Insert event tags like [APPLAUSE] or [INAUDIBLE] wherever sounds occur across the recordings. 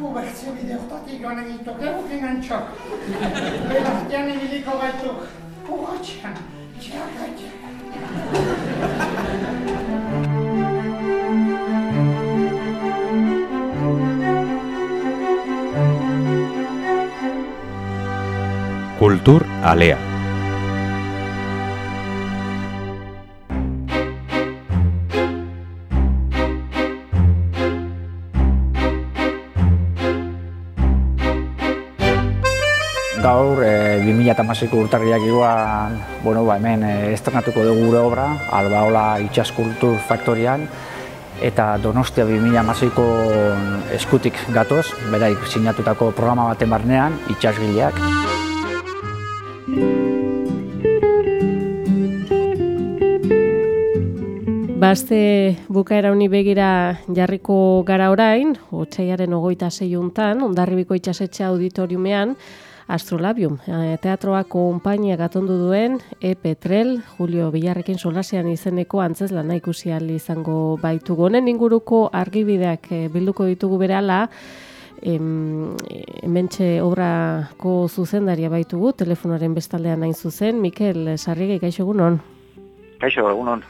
uuesti videotatik on egitud kõhuhinnantšo. pärast jälle liiguvad Alea. Gaur, e, 2008ko urtarriak iguan, bueno, ba, hemen e, estrenatuko dugu gure obra, Albaola Itxas Kultur Faktorian, eta Donostia 2008ko eskutik gatoz, beraik sinatutako programa baten barnean, itxasgileak. Baste bukaera honi begira jarriko gara orain, otsaiaren ogoita zeiuntan, ondarribiko itxasetxe auditoriumean, Astrolabium, eh, teatroa konpainia gatondu duen E. Petrel, Julio Villarrekin solasean izeneko antzez lana ikusi izango baitugu. Honen inguruko argibideak eh, bilduko ditugu berala, em, hementxe obrako zuzendaria baitugu, telefonaren bestaldean hain zuzen, Mikel Sarriga, kaixo egunon? Kaixo, egunon.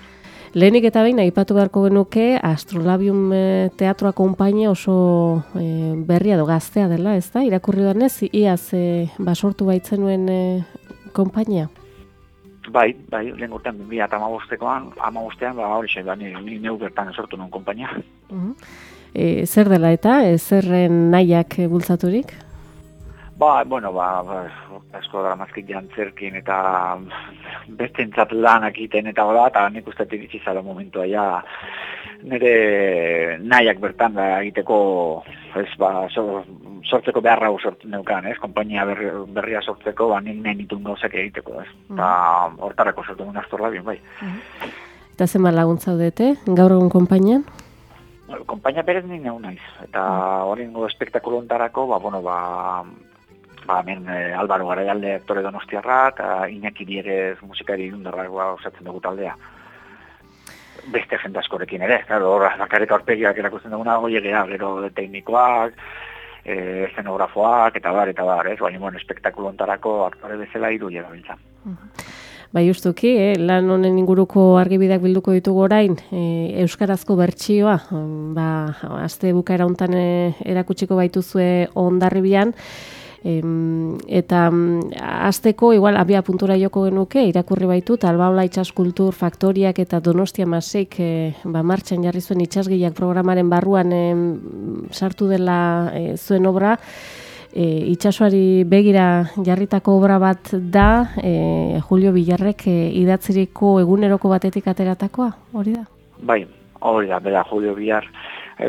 Lehenik eta behin aipatu beharko genuke Astrolabium eh, teatroa konpainia oso eh, berria edo gaztea dela, ez da? Irakurri danez, iaz eh, basortu baitzenuen eh, konpainia? Bai, bai, lehen urtean, 2000 eta amabostekoan, amabostean, ba, hori xe, ba, ni, ni neu bertan sortu nuen konpainia. Mhm. Eh, zer dela eta, eh, zerren nahiak bultzaturik? Ba, bueno, ba, ba asko da mazkik jantzerkin eta beste entzat lanak egiten eta hola, eta nik uste iritsi zala momentua ja nire nahiak bertan da egiteko ez, ba, so, sortzeko beharra hau sortu neukan, ez, kompainia berri, berria sortzeko, ba, nik nahi nituen gauzak egiteko, ez, eta hortarako sortu nuen astorla bien, bai. Eta zenbat laguntza udete, gaur egun konpainian? Kompainia berez nik neu naiz, eta horrengo espektakulo ontarako, ba, bueno, ba, ba, hemen e, Albaro Garaialde aktore donostiarra, eta Iñaki Dierez musikari irundarra ba, osatzen dugu taldea. Beste jende askorekin ere, claro, hor bakarrik aurpegiak erakusten duguna, hoi egea, gero teknikoak, e, escenografoak, eta bar, eta bar, ez? Baina, bueno, espektakulo ontarako aktore bezala iru gabiltza. Bai, justuki, eh, lan honen inguruko argibideak bilduko ditugu orain, eh, euskarazko bertsioa, mm, ba, aste bukaera hontan eh, erakutsiko baituzue ondarribian, Em, eta mm, azteko, igual, abia puntura joko genuke, irakurri baitu, Albaola Itxas Kultur Faktoriak eta Donostia Masek e, ba, martxan jarri zuen itxasgiak programaren barruan em, sartu dela e, zuen obra, e, itxasuari begira jarritako obra bat da, e, Julio Villarrek e, idatziriko eguneroko batetik ateratakoa, hori da? Bai, hori da, bera Julio Villar,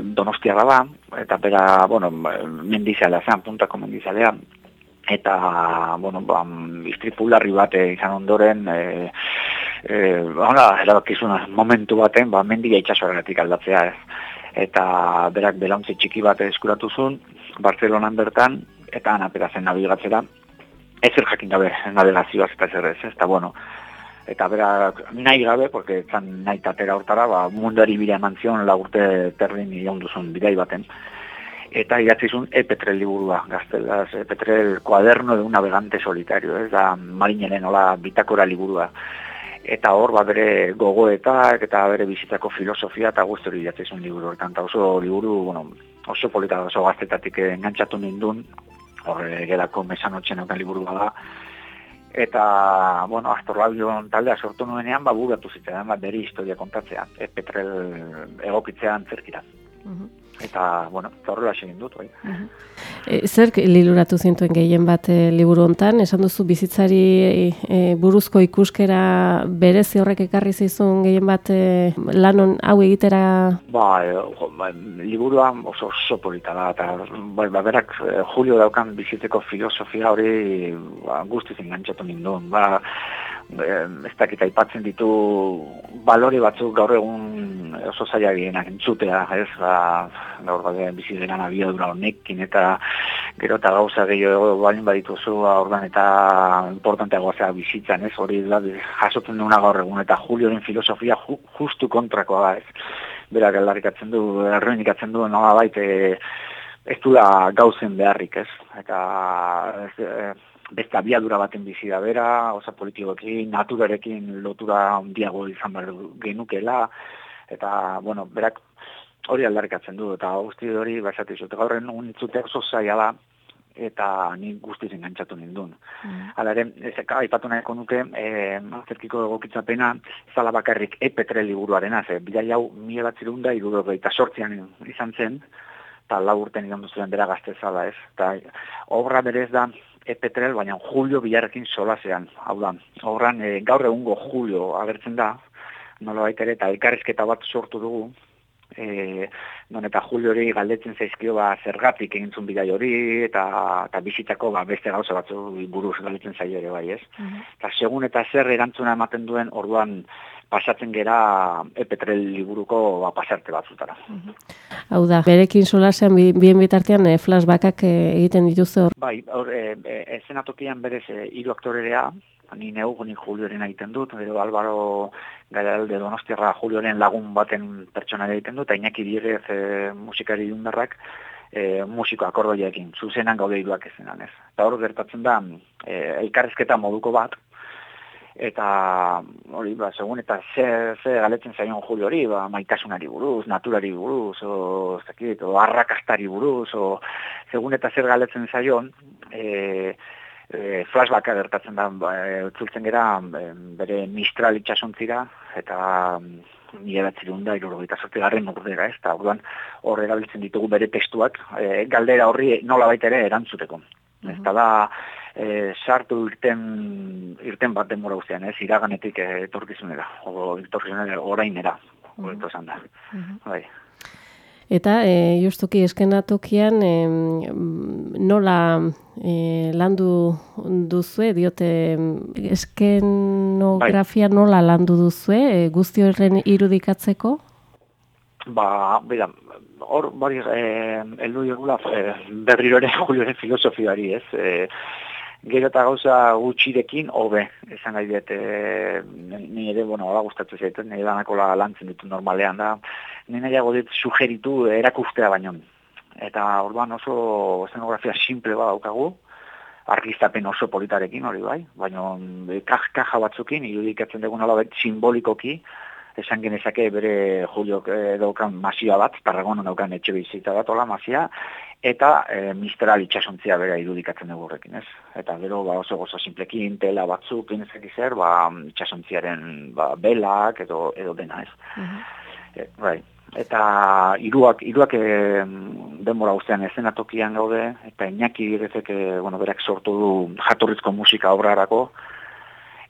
donostiarra da, eta bera, bueno, mendizalea zen, puntako mendizalea, eta, bueno, ba, istripularri bat izan ondoren, e, e, hola, erabakizuna momentu baten, ba, mendia itxasoaratik aldatzea ez. Eta berak belauntzi txiki bat eskuratu zuen, Barcelonan bertan, eta anapera zen nabigatzera, ez zer jakin gabe navegazioaz eta zer ez, eta bueno, eta bera nahi gabe, porque zan nahi tatera hortara, ba, munduari bila eman zion lagurte terrin iraun duzun bidai baten. Eta idatzi zuen E-Petrel liburua, gaztelaz, E-Petrel kuaderno de un navegante solitario, ez da marinelen hola bitakora liburua. Eta hor, ba, bere gogoetak eta bere bizitzako filosofia eta guztori idatzi zuen liburu. Eta oso liburu, bueno, oso polita oso gaztetatik engantzatu nindun, hor, gerako mesanotxen euken liburua da, eta, bueno, Astorlabion taldea sortu nuenean, ba, buratu zitzen, ba, bere historia kontatzea, e, petrel egokitzean zerkira. Uh eta, bueno, eta horrela egin dut, bai. E, zer liluratu zintuen gehien bat e, liburu hontan? Esan duzu bizitzari e, buruzko ikuskera berezi horrek ekarri zizun gehien bat e, lanon hau egitera? Ba, e, jo, ba, liburua oso oso polita da, eta bai, ba, berak e, Julio daukan bizitzeko filosofia hori ba, guztiz engantzatu ninduen. Ba, ez dakit aipatzen ditu balori batzuk gaur egun oso zaila gehienak entzutea, ez, ba, gaur bat bizi dena abiadura honekin eta gero eta gauza gehiago balin badituzu ba, ordan eta importanteagoa zea bizitzan, ez, hori da, jasotzen duguna gaur egun eta Julioren filosofia justu kontrakoa da, ez, berak aldarrikatzen du, erroinikatzen du, nola baita, ez du da gauzen beharrik, ez, eta ez, e, beste abiadura baten bizi da bera, osa politikoekin, naturarekin lotura handiago izan behar genukela, eta, bueno, berak hori aldarrikatzen du, eta guzti hori, basatu izute, gaurren unitzute oso zaila da, eta ni guztiz engantzatu nindun. Mm. Hala ere, aipatu nahiko nuke, e, azerkiko egokitzapena, zala bakarrik epetre liburuarena, ze, bila jau, mila bat zirunda, eta sortzian izan zen, eta lau urten izan duzuen bera gazte zala, ez. Eta obra berez da, epetrel, baina Julio bilarekin solasean. Hau da, horran e, gaur egungo Julio agertzen da, nola ere, eta elkarrizketa bat sortu dugu, e, non eta Julio hori galdetzen zaizkio ba, zergatik egintzun bidai hori, eta, eta bizitzako ba, beste gauza batzu buruz galdetzen zaio ere bai, ez? Mm Eta segun eta zer erantzuna ematen duen, orduan pasatzen gera epetrel liburuko ba, pasarte batzutara. Hau da, berekin solasean bien bitartean e, flashbackak e, egiten dituzte hor? Bai, hor, e, e, berez e, hiru aktorerea, ni neu, ni Julioren egiten dut, edo Álvaro Garalde Donostiarra Julioren lagun baten pertsona egiten dut, eta Iñaki Direz e, musikari dundarrak, e, musiko akordoiekin, zuzenan gaude hiruak ezenan ez. Eta hor gertatzen da, e, elkarrezketa moduko bat, eta hori ba segun eta ze ze galetzen zaion Julio hori ba maitasunari buruz, naturari buruz o ez dakit o arrakastari buruz o segun eta zer galetzen zaion eh e, flashback gertatzen da ba, e, gera bere Mistral itsasontzira eta ni edatzerun da irurogeita garren urdera, ez, eta orduan hor erabiltzen ditugu bere testuak, e, galdera horri nola baita ere erantzuteko. Mm Ez da, e, sartu irten, irten bat denbora guztian, ez, iraganetik etorkizunera, o etorkizunera orainera, mm -hmm. da. Mm bai. Eta, e, justuki, eskenatokian, e, nola e, landu duzue, diote, eskenografia bai. nola landu duzue, e, guzti horren irudikatzeko? Ba, bera, hor, bari, e, eldu jogula, e, berriro ere julioren filosofiari, ez, e, gero eta gauza gutxirekin hobe esan gai diet e, ni ere bueno ala gustatzen zait ni danako la lantzen ditu normalean da. Ni nahiago dit sugeritu erakustea baino. Eta orduan oso escenografia simple ba daukagu argistapen oso politarekin hori bai baino e, kaja batzukin irudikatzen dugu nola simbolikoki. Esan genezake bere Julio e, daukan masia bat, Tarragonan daukan etxe bizita bat, hola masia, eta e, mistral itxasontzia bera irudikatzen dugu horrekin, ez? Eta gero ba, oso gozo simplekin, tela batzuk, genezak zer, ba, itxasontziaren ba, belak edo, edo dena, ez? Uh bai. Eta hiruak hiruak e, denbora guztian ezenatokian gaude, eta inaki direzek, bueno, berak sortu du jatorrizko musika obrarako,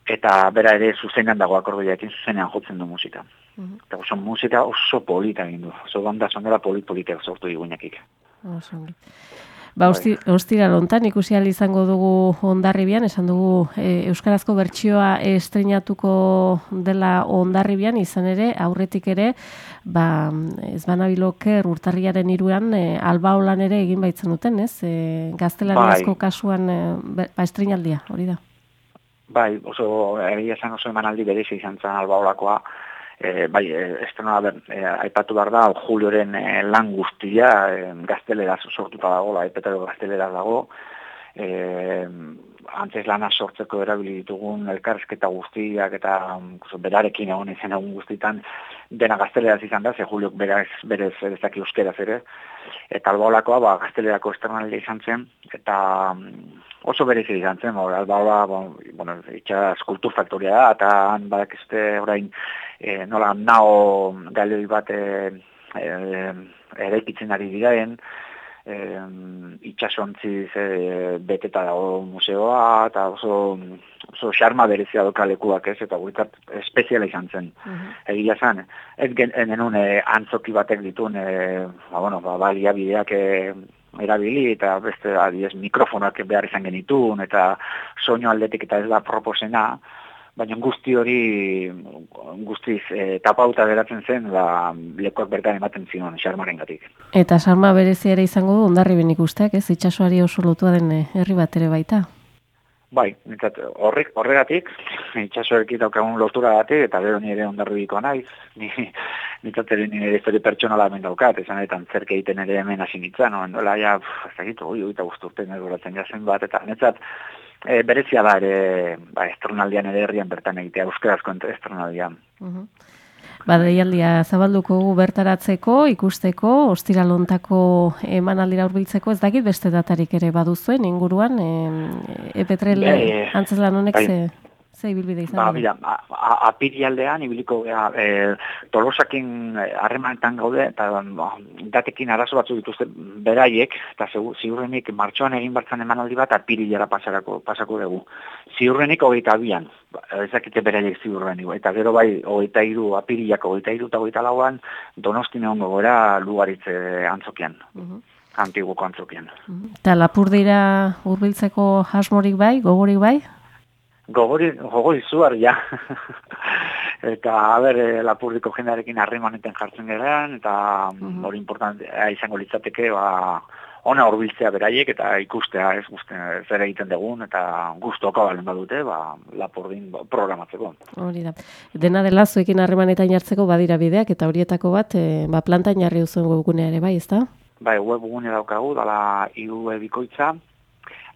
eta bera ere zuzenean dago akordoiakin zuzenean jotzen du musika. Mm Eta oso musika oso polita egin du. Oso banda sonora polit-politak sortu digunakik. Ba, bai. ostira lontan ikusi izango dugu ondarribian, esan dugu e, Euskarazko bertsioa estrenatuko dela ondarribian, izan ere, aurretik ere, ba, ez banabiloker urtarriaren iruan, e, alba holan ere egin baitzen duten, ez? E, Gaztelaniazko bai. kasuan e, ba, estrenaldia, hori da? Bai, oso, egia esan oso emanaldi berezi izan zen alba holakoa, e, bai, e, e, aipatu behar da, Julioren e, lan guztia e, gaztelera sortuta dago, la epetero gaztelera dago, e, antes lana sortzeko erabili ditugun elkarrezketa guztiak eta berarekin egon izan egun guztitan dena gazteleraz izan da, ze Juliok beraz, berez ezak euskeraz ere, eta albaolakoa ba, gaztelerako esternalde izan zen, eta oso berez izan zen, albaola, bueno, itxas kulturfaktoria da, eta han badak orain e, nola nao galeoi bat e, e, eraikitzen ari diren, e, itxasontziz e, beteta dago museoa, eta oso, oso xarma berezia doka lekuak ez, eta guretzat espeziala izan zen. Egia zen, ez gen, genuen e, antzoki batek ditun, e, ba, bueno, ba, balia bideak e, erabili eta beste adiez mikrofonak behar izan genitun eta soinu aldetik eta ez da proposena baina guzti hori guztiz e, tapauta geratzen zen ba, lekuak bertan ematen zion xarmaren gatik. Eta sarma berezi ere izango du ondarri benik usteak, ez itxasoari oso lotua den eh, herri bat ere baita. Bai, nintzat, horrek, horregatik, itxasoekin daukagun lotura gatik, eta gero nire ondarribiko naiz, [LAUGHS] ni, nintzat ere nire histori pertsonala hemen daukat, esan etan zerke egiten ere hemen hasi nintzen, no, ja, ez da gitu, oi, oi, eta guzturten egoratzen jazen bat, eta nintzat, e, berezia da ere, ba, estronaldian ere herrian bertan egitea, euskarazko estronaldian. Uh Ba, deialdia zabalduko bertaratzeko, ikusteko, ostiralontako emanaldira hurbiltzeko, ez dakit beste datarik ere baduzuen inguruan, e, epetrel Bai, antzeslan honek bai. Ze, ibilbide izan Ba, mira, a- a- apirialdean ibiliko gea, e, tolosakin eh, harremanetan gaude, eta ba, datekin arazo batzu dituzte beraiek, eta ziurrenik martxoan egin bartzan emanaldi bat apirilera pasarako, pasako dugu. Ziurrenik hogeita abian, ba, ezakite beraiek ziurrenik, eta gero bai hogeita iru, apirilako hogeita iru eta hogeita lauan, donostin egon gogora lugaritze antzokian, Mhm. antiguoko antzokian. Eta lapurdira hurbiltzeko asmorik bai, gogorik bai? Gogori, gogori ja. [LAUGHS] eta, a ber, eh, lapurdiko jendarekin harremanetan jartzen gerean, eta Mhm. hori importantea izango litzateke, ba, ona horbiltzea beraiek, eta ikustea ez guzti, zer egiten dugun, eta guztoka balen badute, ba, lapurdin programatzeko. Hori da. Dena dela zuekin harremanetan jartzeko badira bideak, eta horietako bat, e, ba, plantan jarri duzuen webgunea ere bai, ezta? Bai, webgune daukagu, dala IU bikoitza,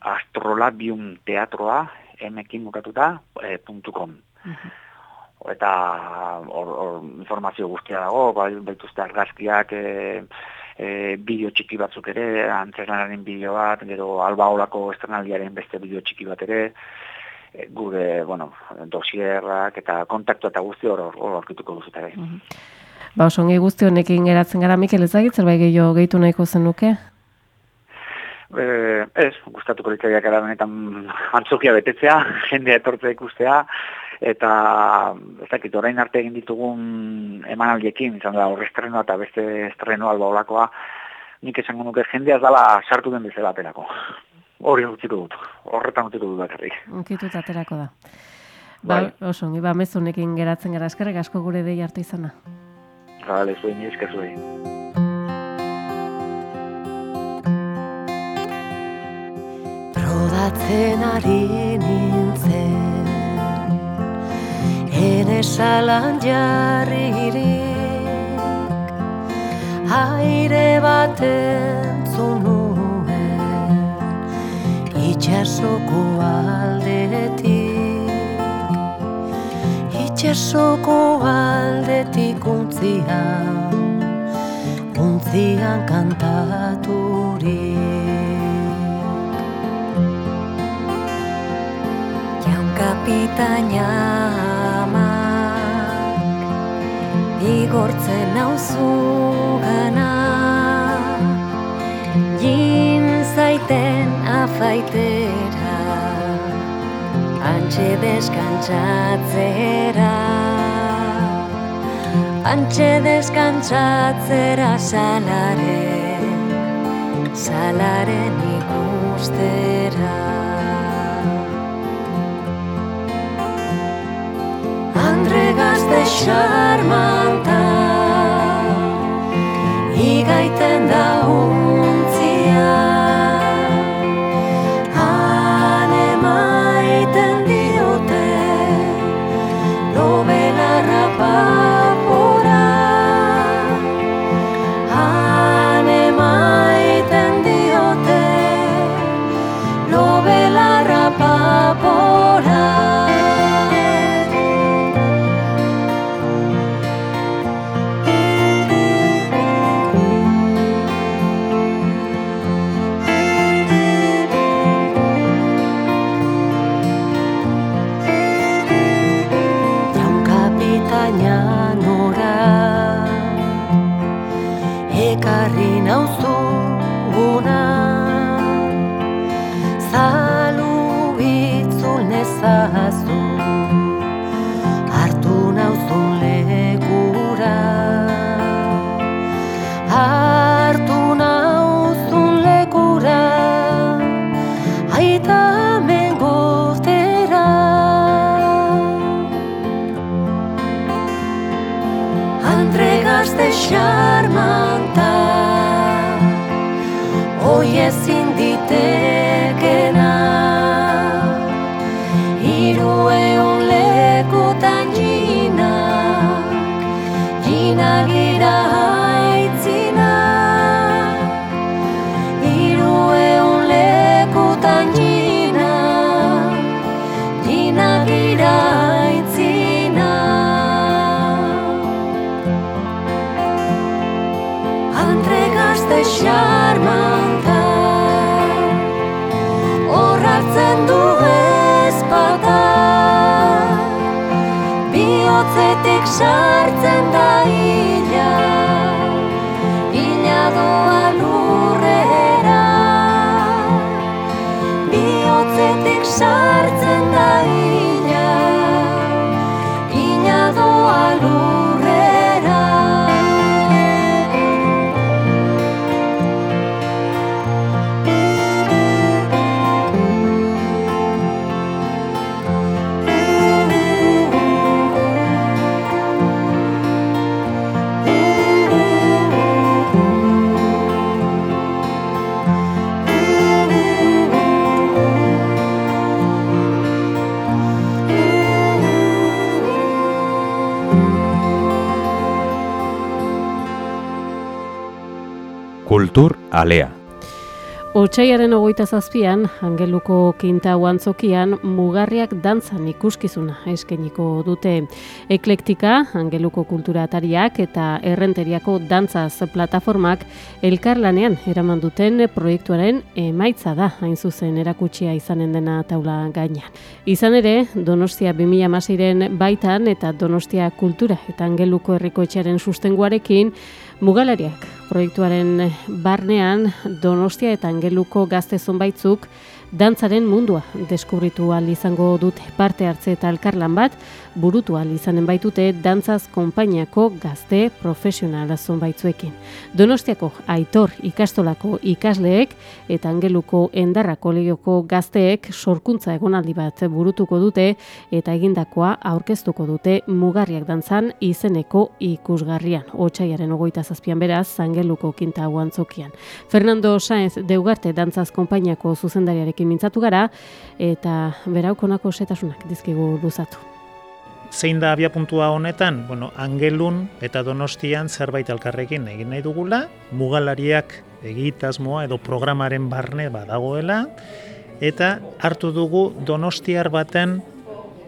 astrolabium teatroa, emekin bukatuta, e, puntu .com. Eta hor, hor informazio guztia dago, bai, baituzte argazkiak, e, e, bideo txiki batzuk ere, antzeslanaren bideo bat, gero alba olako estrenaldiaren beste bideo txiki bat ere, gure, bueno, dosierrak eta kontaktu eta guzti hor hor aurkituko duzute ere. Ba, oso ongi guzti honekin geratzen gara, Mikel, ez dakit zerbait gehiago gehitu nahiko zenuke? Eh, ez, gustatuko litzaiak gara benetan antzokia betetzea, [LAUGHS] jendea etortzea ikustea, eta ez dakit, orain arte egin ditugun emanaldiekin, izan da horre estrenoa eta beste estrenoa alba olakoa, nik esango nuke jendea ez dala sartu den bezala aterako. Hori utziko dut, horretan utziko dut bakarrik. Unkitut aterako da. Ba, Bai. oso ba, mezunekin geratzen gara, eskerrik asko gure dei arte izana. Gale, zuen, esker zuen. Probatzen ari nintzen Ene salan jarririk Aire baten zunuen Itxasoko aldetik Itxasoko aldetik untzian Untzian kantaturik Kapitaina amak Igortzen nauzu gana. Jin zaiten afaitera Antxe deskantzatzera. Antxe deskantzatzera salaren Salaren ikustera Andre gazte xarmanta Igaiten da Kultur alea. Otsaiaren ogoita zazpian, Angeluko Kinta Uantzokian, mugarriak dantzan ikuskizuna eskeniko dute. Eklektika, Angeluko kultura atariak eta errenteriako dantzaz plataformak elkarlanean eraman duten proiektuaren emaitza da, hain zuzen erakutsia izanen dena taula gainean. Izan ere, Donostia 2006ren baitan eta Donostia kultura eta Angeluko herriko etxearen sustenguarekin, Mugalariak proiektuaren barnean Donostia eta Angeluko gazte zonbaitzuk dantzaren mundua deskubritu ahal izango dute parte hartze eta elkarlan bat burutu ahal izanen baitute dantzaz konpainiako gazte profesionala zonbaitzuekin. Donostiako Aitor ikastolako ikasleek eta Angeluko Endarra kolegioko gazteek sorkuntza egonaldi bat burutuko dute eta egindakoa aurkeztuko dute mugarriak dantzan izeneko ikusgarrian. Otsaiaren ogoita zazpian beraz, Angeluko kinta guantzokian. Fernando Sáenz Deugarte dantzaz konpainiako zuzendariarekin mintzatu gara eta beraukonako setasunak dizkigu luzatu. Zein da abiapuntua honetan, bueno, angelun eta donostian zerbait elkarrekin egin nahi dugula, mugalariak egitasmoa edo programaren barne badagoela, eta hartu dugu donostiar baten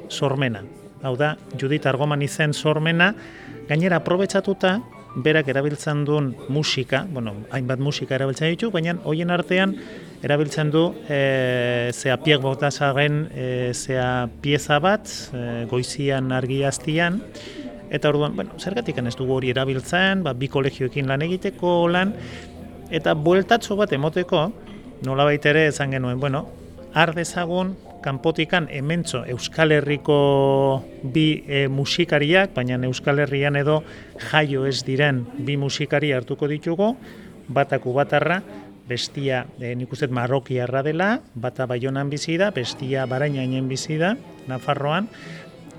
sormena. Hau da, Judit Argoman izen sormena, gainera aprobetsatuta, berak erabiltzen duen musika, bueno, hainbat musika erabiltzen ditu, baina hoien artean erabiltzen du e, zea piek botasaren e, zea pieza bat, e, goizian argiaztian, eta orduan, bueno, zergatik ez dugu hori erabiltzen, ba, bi kolegioekin lan egiteko lan, eta bueltatxo bat emoteko, nolabait ere esan genuen, bueno, har dezagun kanpotikan hementxo Euskal Herriko bi e, musikariak, baina Euskal Herrian edo jaio ez diren bi musikari hartuko ditugu, bataku batarra, bestia e, nik uste marrokiarra dela, bata baionan bizi da, bestia barainainen bizi da, Nafarroan,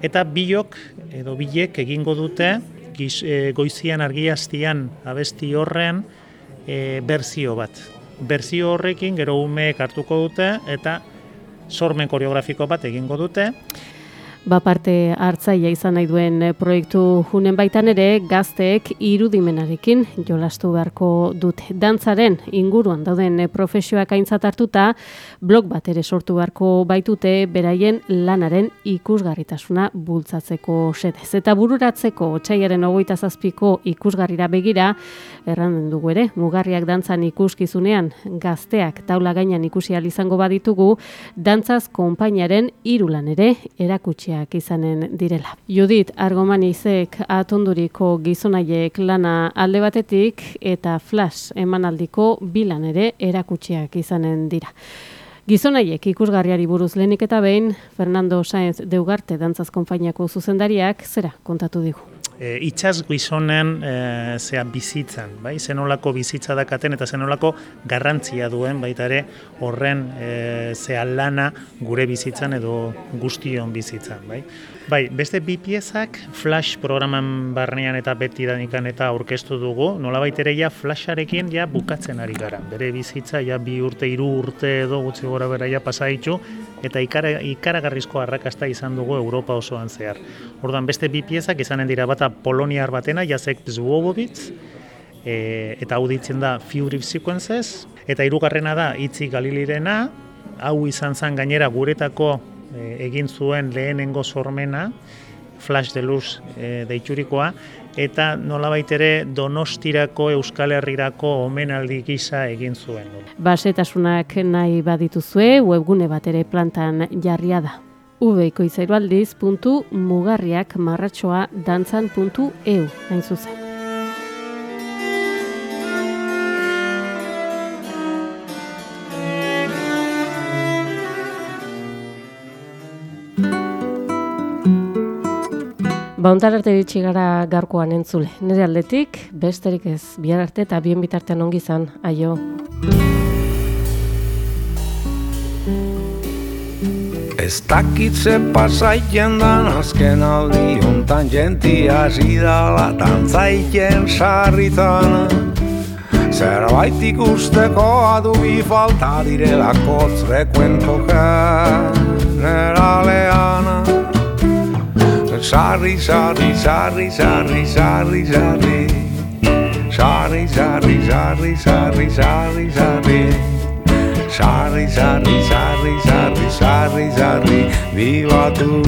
eta biok edo bilek egingo dute giz, e, goizian argiaztian abesti horren e, berzio bat. Berzio horrekin gero umeek hartuko dute eta sormen koreografiko bat egingo dute. Ba parte hartzaia izan nahi duen eh, proiektu junen baitan ere gazteek irudimenarekin jolastu beharko dute. Dantzaren inguruan dauden eh, profesioak aintzat hartuta blog bat ere sortu beharko baitute beraien lanaren ikusgarritasuna bultzatzeko sedez. Eta bururatzeko otxaiaren ogoita zazpiko ikusgarrira begira, erran dugu ere, mugarriak dantzan ikuskizunean gazteak taula gainan ikusi izango baditugu, dantzaz konpainaren irulan ere erakutsiak izanen direla. Judit Argomanizek atonduriko gizonaiek lana alde batetik eta flash emanaldiko bilan ere erakutsiak izanen dira. Gizonaiek ikusgarriari buruz lehenik eta behin, Fernando Sáenz Deugarte dantzaz konpainiako zuzendariak zera kontatu digu. E, itxas gizonen e, zea bizitzan, bai? zenolako bizitza dakaten eta zenolako garrantzia duen baita ere horren e, zea lana gure bizitzan edo guztion bizitzan. Bai? Bai, beste bi piezak Flash programan barnean eta beti danikan eta aurkeztu dugu, nolabait ere ja Flasharekin ja bukatzen ari gara. Bere bizitza ja bi urte, hiru urte edo gutxi gora bera ja pasaitu eta ikara, ikaragarrizko arrakasta izan dugu Europa osoan zehar. Orduan beste bi piezak izanen dira bata Poloniar batena, Jacek Zwobovic, e, eta hau ditzen da Fury Sequences, eta hirugarrena da Itzi Galilirena, hau izan zen gainera guretako e, egin zuen lehenengo sormena, Flash de Luz e, deiturikoa, eta nolabait ere Donostirako Euskal Herrirako omenaldi gisa egin zuen. Basetasunak nahi badituzue, webgune bat ere plantan jarria da. ubeikoizairualdiz.mugarriak marratxoa dantzan.eu, hain zuzen. Bauntar arte iritsi gara garkoan entzule. Nire aldetik, besterik ez, bihar arte eta bien bitartean ongi izan, aio. Ez dakitze pasaiten dan azken aldi hontan jentia zidala dantzaiten sarritan. Zerbait ikusteko adu bi falta direlako zrekuento generalean. Sarri, sarri, sarri, sarri, sarri, sarri Sarri, sarri, sarri, sarri, sarri, sarri Sarri, sarri, sarri, sarri, sarri, sarri, bibatu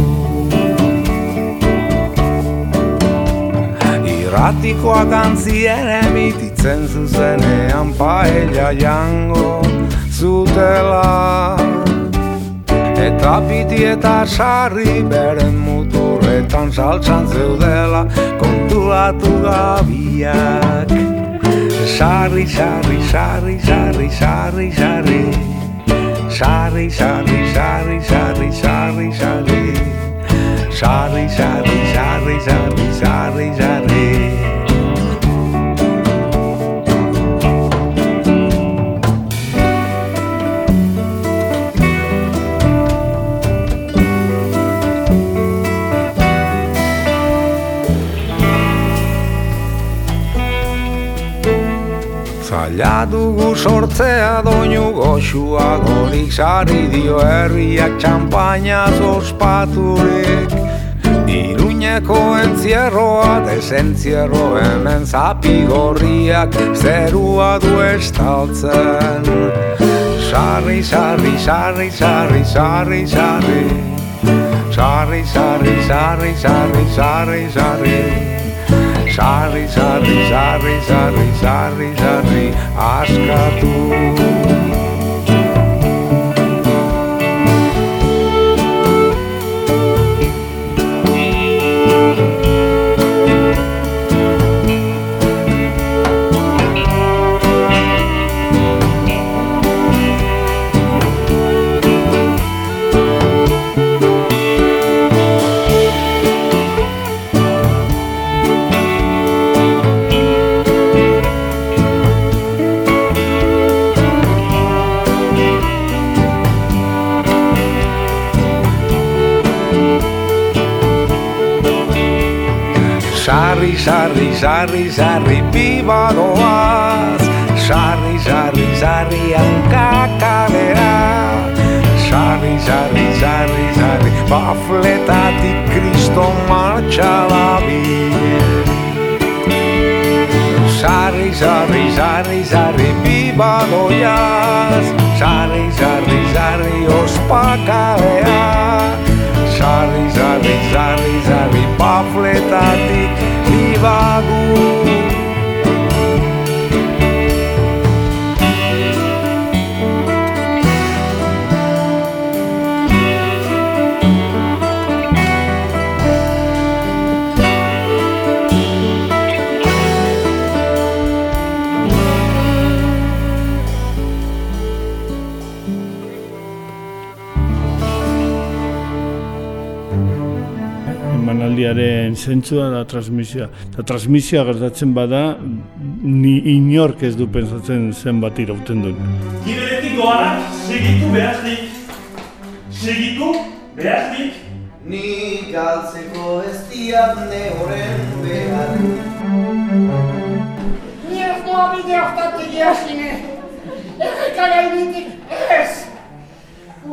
Irratikoa gantzien emititzen zuzenean paella jango zutela Eta piti eta sarri beren muturretan saltzan zeudela kontulatu gabiak Sarri, sarri, sarri, sarri, sarri, sarri Sarri, sarri, sarri, sarri, sarri, sarri Sarri, sarri, sarri, sarri, sarri, sarri Zaila dugu sortzea doinu goxua gorik sari dio herriak txampainaz ospaturik Iruñeko entzierroa desentzierro hemen zapi gorriak zerua du estaltzen. Sarri, sarri, sarri, sarri, sarri, sarri Sarri, sarri, sarri, sarri, sarri, sarri Sarri, sarri, sarri, sarri, sarri, sarri, askatu sarri, sarri, sarri, piba doaz Sarri, sarri, sarri, hankakalera Sarri, sarri, sarri, sarri, bafletatik kriston martxa dabil Sarri, sarri, sarri, sarri, piba doaz Sarri, sarri, sarri, ospakalea Sarri, sarri, sarri, sarri, pafletatik vago. Emanaldiaren zentzua da transmisioa. Eta transmisioa gertatzen bada, ni inork ez du pensatzen zenbat irauten duen. Giberetik doanak segitu behaznik. Segitu behaznik. Ni galtzeko ez diat ne horren behar Ni ez doa bide hortatik jasine. Erreka gainetik ez.